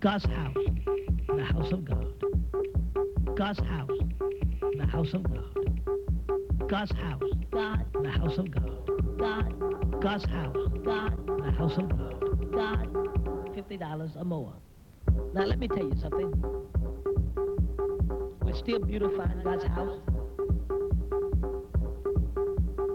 God's house, of God the house of God. God's house, the house of God. God's house, God, the house of God. God, God's house, God, the house of God. God, fifty dollars or more. Now let me tell you something. We're still beautifying God's house.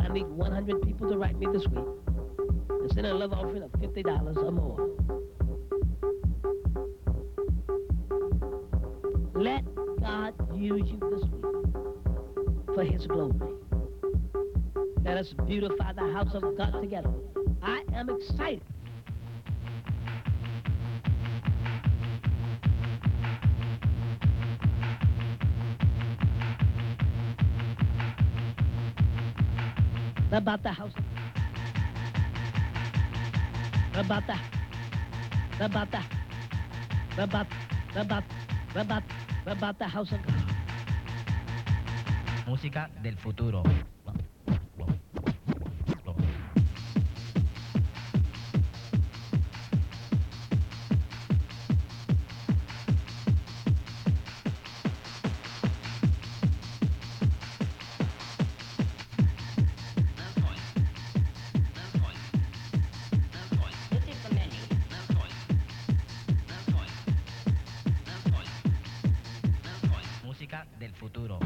I need 100 people to write me this week and send a love offering of $50 or more. Let God use you this week for his glory. Let us beautify the house of God together. I am excited. about the house. About the about the about about about about the house of God. Música del futuro. Del futuro.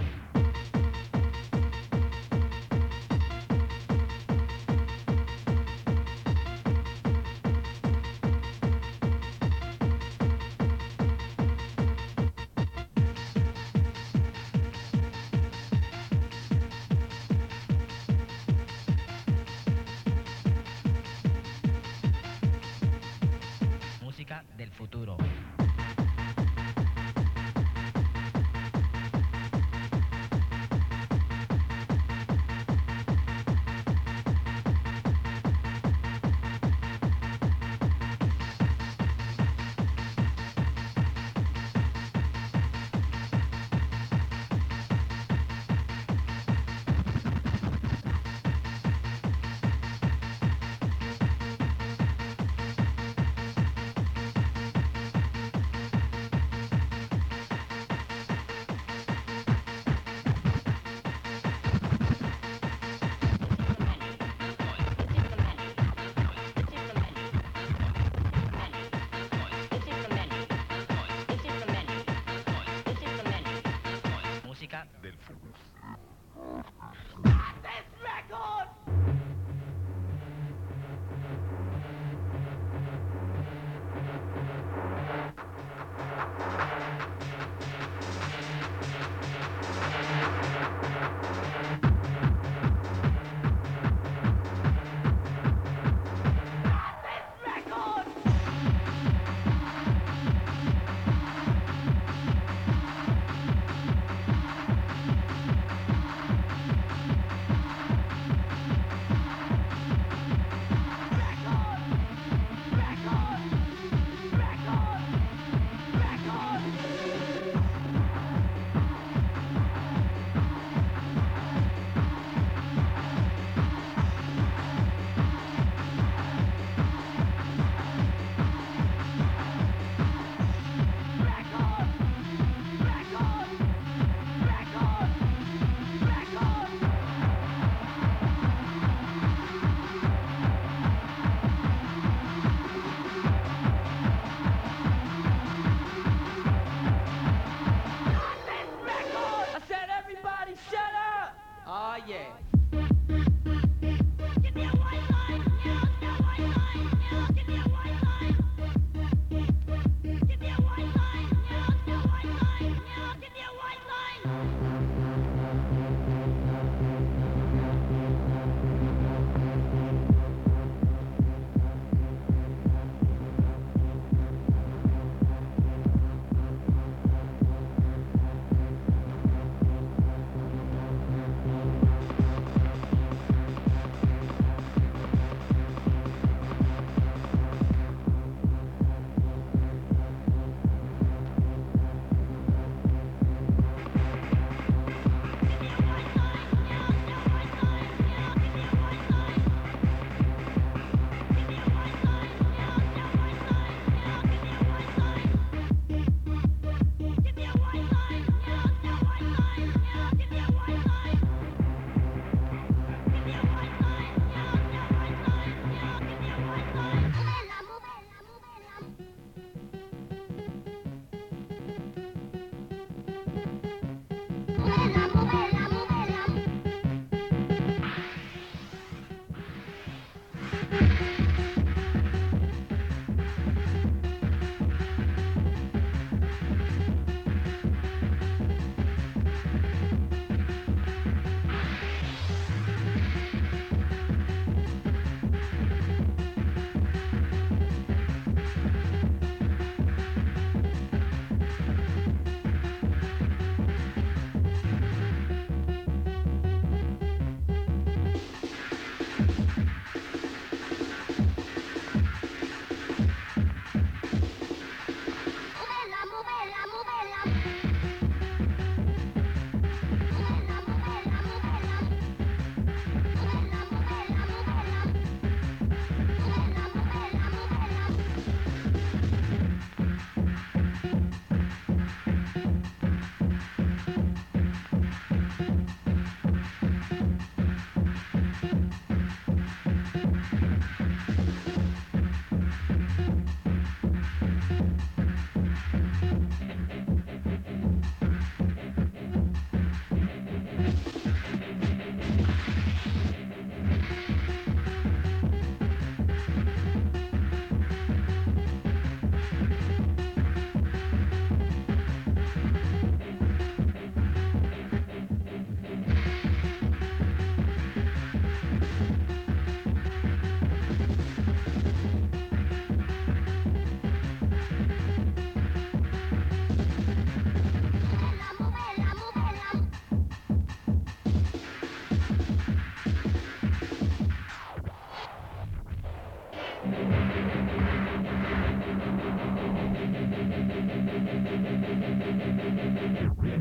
Thank you.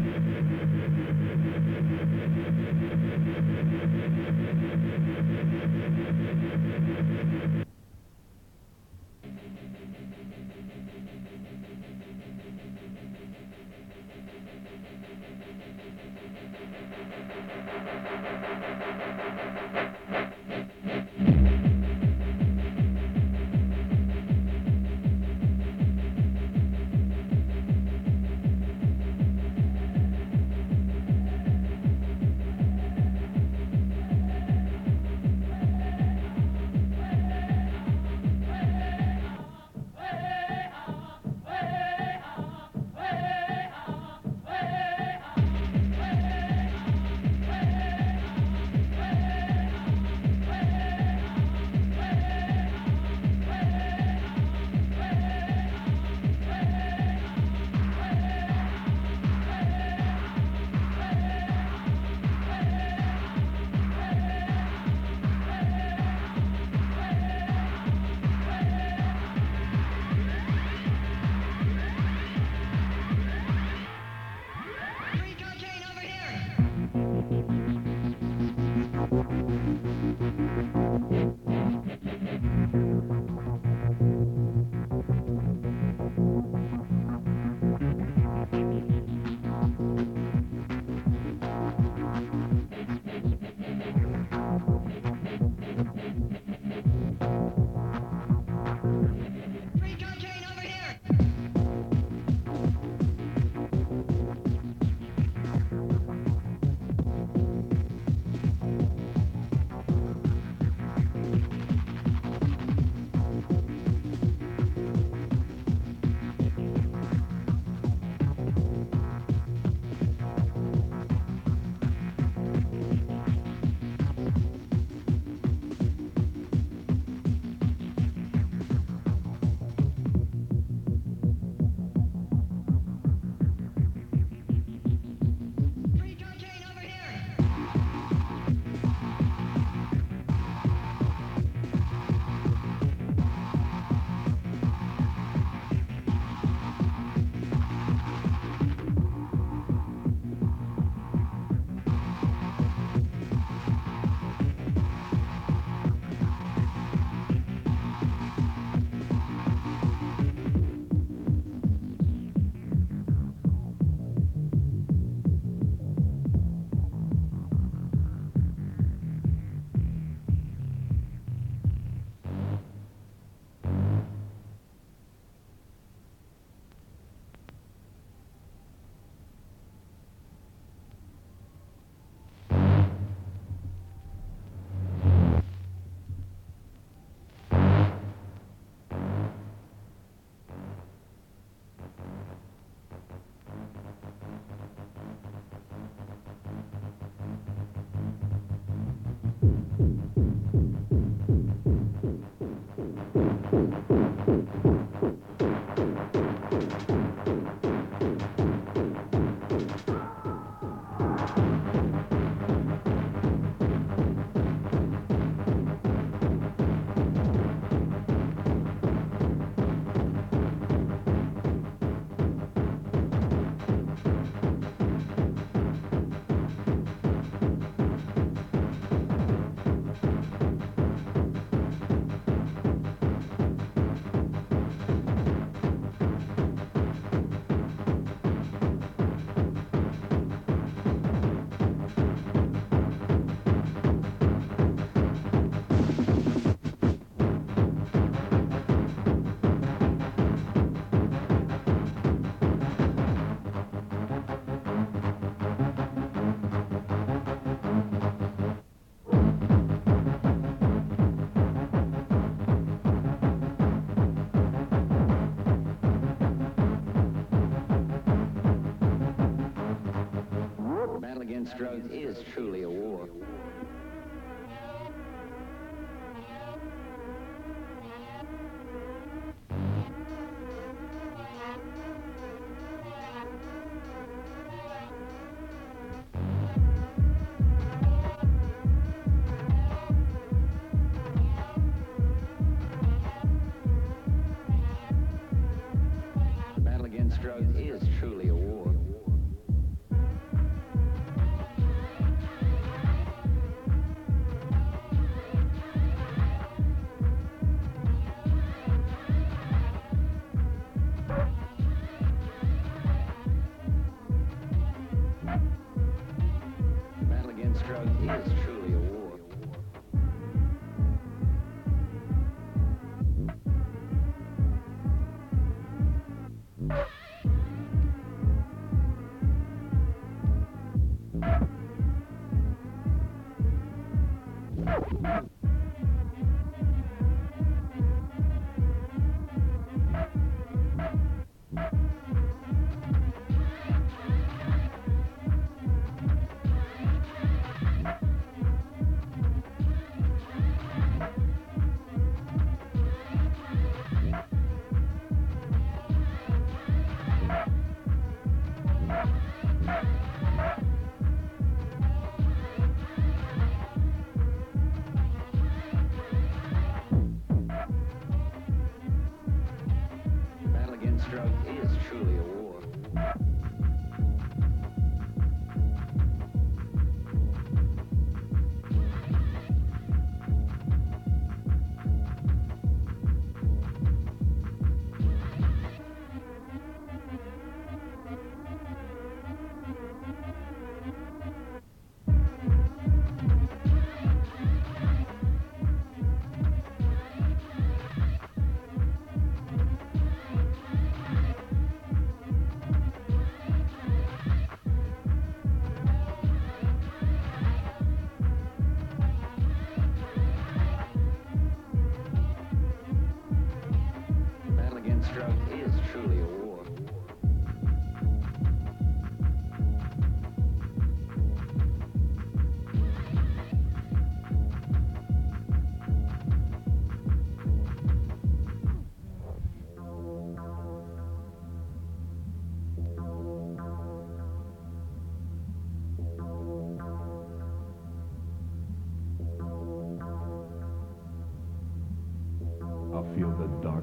Drugs is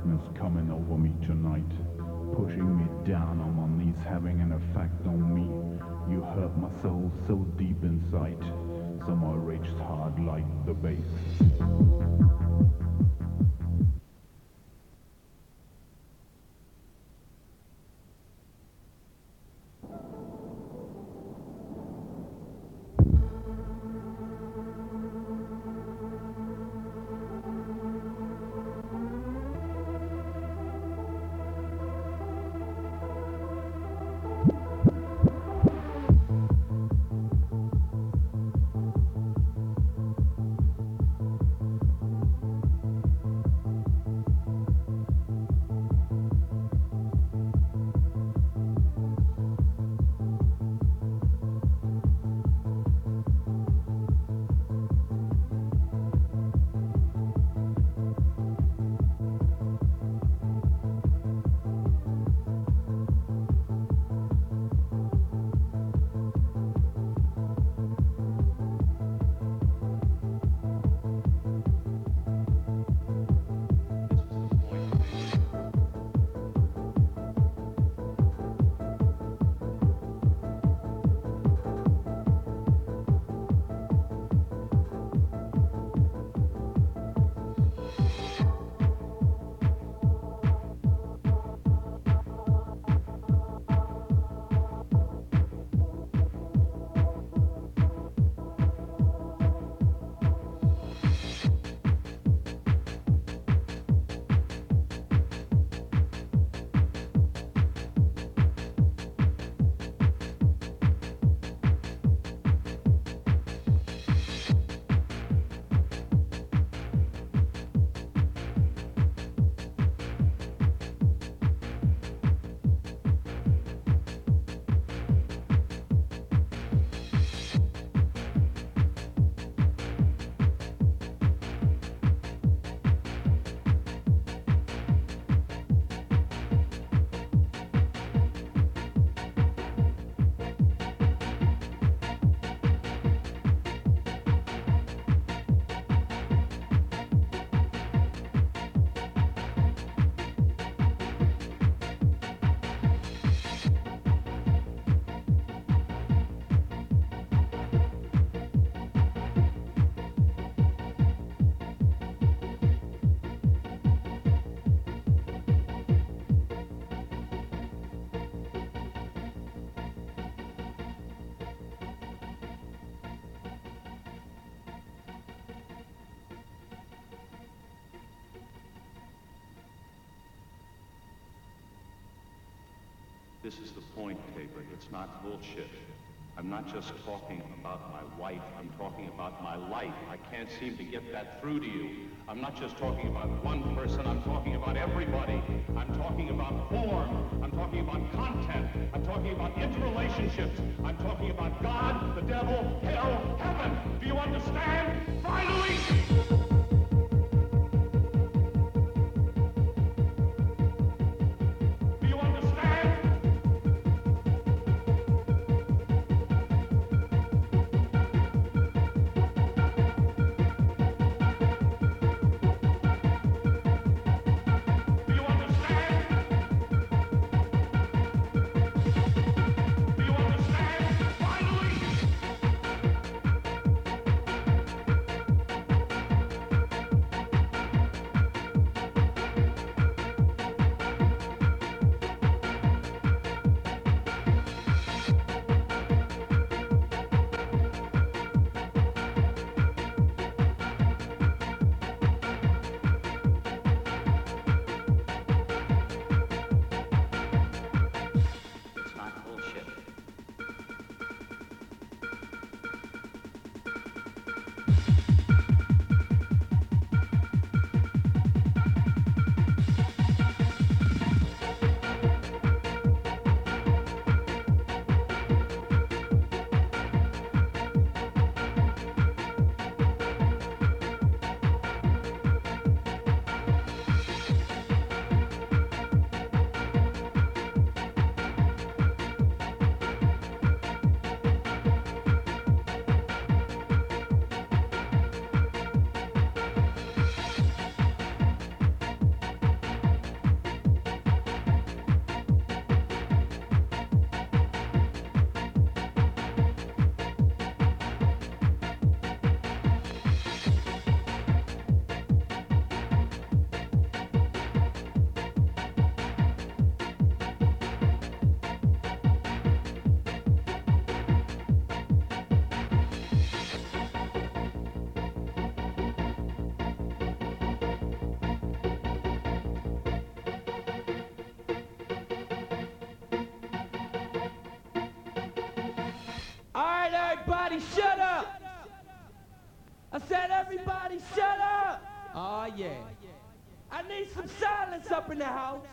darkness coming over me tonight, pushing me down on my knees, having an effect on me. You hurt my soul so deep inside, so my hard like the bass. This is the point, Tabor. It's not bullshit. I'm not just talking about my wife. I'm talking about my life. I can't seem to get that through to you. I'm not just talking about one person. I'm talking about everybody. I'm talking about form. I'm talking about content. I'm talking about interrelationships. I'm talking about God, the devil, hell, heaven. Do you understand? Fry everybody, shut up. I said, everybody, shut up. Oh, yeah. I need some silence up in the house.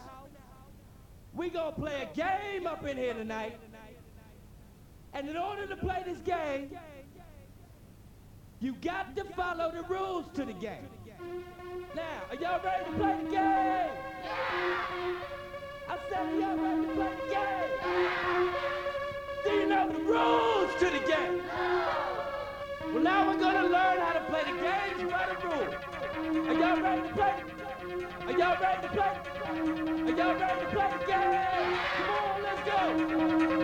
We gonna play a game up in here tonight. And in order to play this game, you got to follow the rules to the game. Now, are y'all ready to play the game? I said, y'all ready to play the game? Know the rules to the game? Well, now we're gonna learn how to play the game by the rules. Are y'all ready to play? Are y'all ready to play? Are y'all ready to play the game? Come on, let's go.